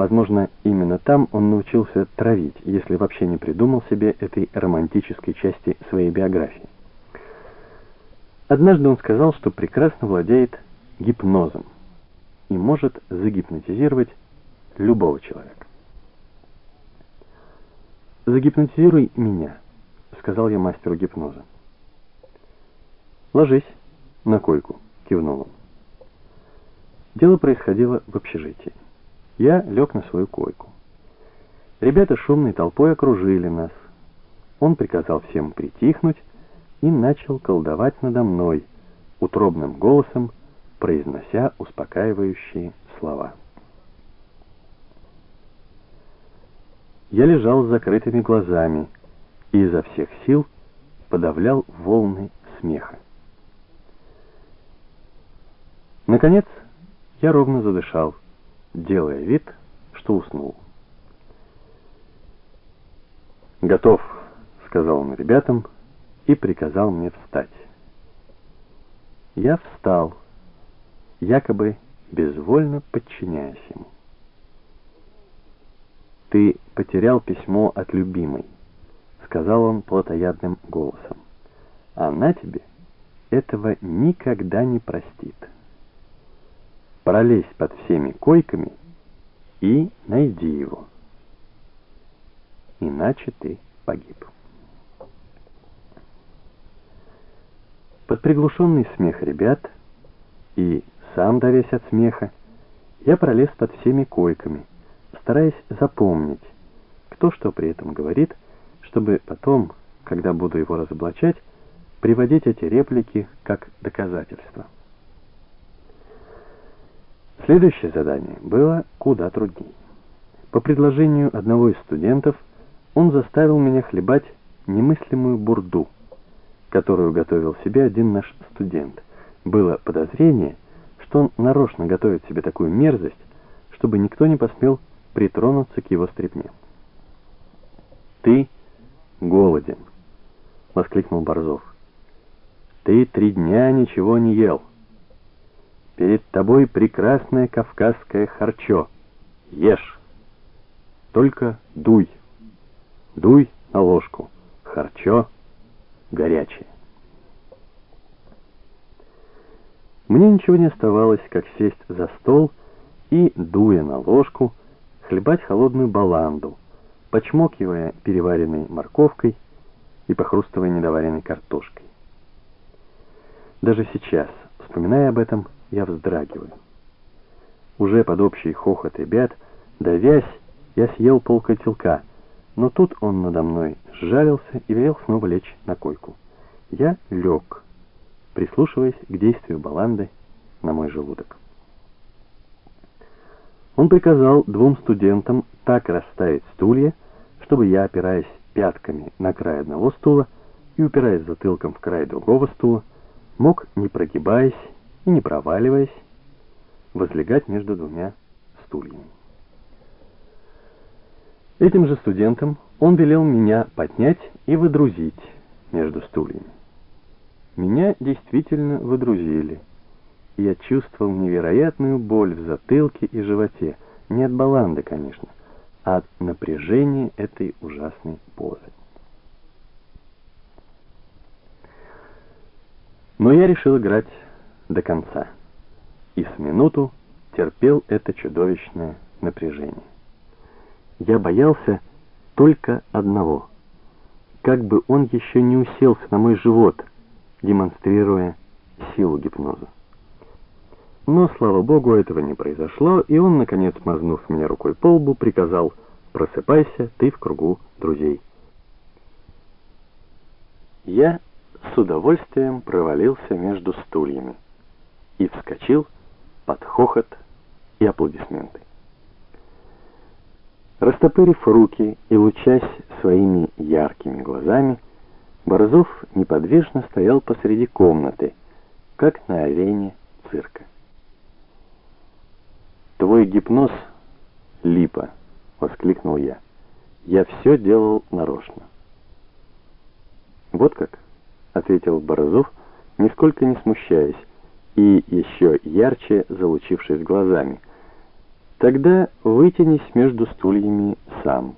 Возможно, именно там он научился травить, если вообще не придумал себе этой романтической части своей биографии. Однажды он сказал, что прекрасно владеет гипнозом и может загипнотизировать любого человека. «Загипнотизируй меня», — сказал я мастеру гипноза. «Ложись на койку», — кивнул он. Дело происходило в общежитии. Я лег на свою койку. Ребята шумной толпой окружили нас. Он приказал всем притихнуть и начал колдовать надо мной, утробным голосом произнося успокаивающие слова. Я лежал с закрытыми глазами и изо всех сил подавлял волны смеха. Наконец, я ровно задышал делая вид, что уснул. «Готов», — сказал он ребятам и приказал мне встать. Я встал, якобы безвольно подчиняясь ему. «Ты потерял письмо от любимой», — сказал он плотоядным голосом. «Она тебе этого никогда не простит» пролезь под всеми койками и найди его. Иначе ты погиб. Под приглушенный смех ребят и сам давясь от смеха, я пролез под всеми койками, стараясь запомнить, кто что при этом говорит, чтобы потом, когда буду его разоблачать, приводить эти реплики как доказательства. Следующее задание было куда труднее. По предложению одного из студентов он заставил меня хлебать немыслимую бурду, которую готовил себе один наш студент. Было подозрение, что он нарочно готовит себе такую мерзость, чтобы никто не посмел притронуться к его стрепне. «Ты голоден!» — воскликнул Борзов. «Ты три дня ничего не ел!» Перед тобой прекрасное кавказское харчо. Ешь. Только дуй. Дуй на ложку. Харчо горячее. Мне ничего не оставалось, как сесть за стол и, дуя на ложку, хлебать холодную баланду, почмокивая переваренной морковкой и похрустывая недоваренной картошкой. Даже сейчас, вспоминая об этом, я вздрагиваю. Уже под общий хохот ребят, давясь, я съел полкотелка, но тут он надо мной сжалился и велел снова лечь на койку. Я лег, прислушиваясь к действию баланды на мой желудок. Он приказал двум студентам так расставить стулья, чтобы я, опираясь пятками на край одного стула и упираясь затылком в край другого стула, мог, не прогибаясь, и, не проваливаясь, возлегать между двумя стульями. Этим же студентам он велел меня поднять и выдрузить между стульями. Меня действительно выдрузили, и я чувствовал невероятную боль в затылке и животе, не от баланды, конечно, а от напряжения этой ужасной позы. Но я решил играть до конца. И с минуту терпел это чудовищное напряжение. Я боялся только одного. Как бы он еще не уселся на мой живот, демонстрируя силу гипноза. Но, слава богу, этого не произошло, и он, наконец, мазнув меня рукой по лбу, приказал «Просыпайся, ты в кругу друзей». Я с удовольствием провалился между стульями и вскочил под хохот и аплодисменты. Растопырив руки и лучась своими яркими глазами, Борзов неподвижно стоял посреди комнаты, как на арене цирка. «Твой гипноз — липа!» — воскликнул я. «Я все делал нарочно». «Вот как?» — ответил Борзов, нисколько не смущаясь, и еще ярче залучившись глазами. Тогда вытянись между стульями сам.